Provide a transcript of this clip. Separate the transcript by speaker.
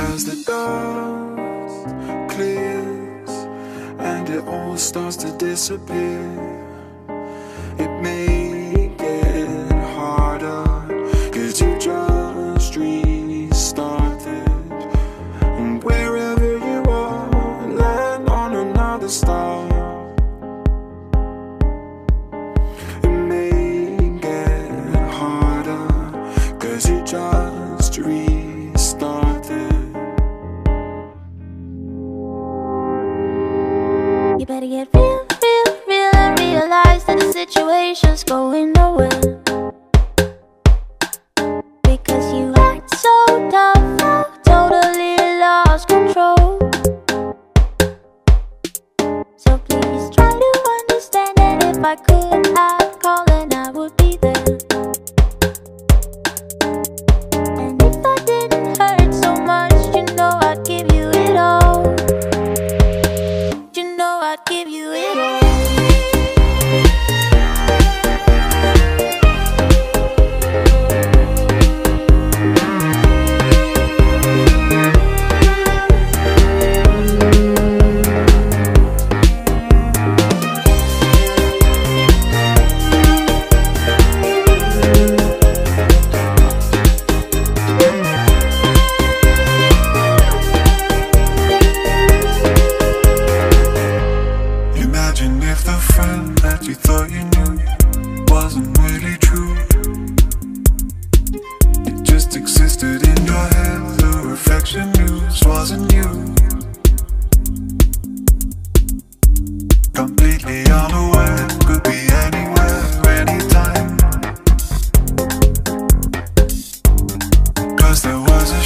Speaker 1: as the dust clears and it all starts to disappear.
Speaker 2: You better get real, real, real and realize that the situation's going nowhere. Because you act so tough, I totally lost control. So please try to understand that if I could, I'd call and I would
Speaker 1: the friend that you thought you knew wasn't really true. It just existed in your head. The reflection news wasn't you. Completely unaware, could be anywhere, anytime. Cause there was a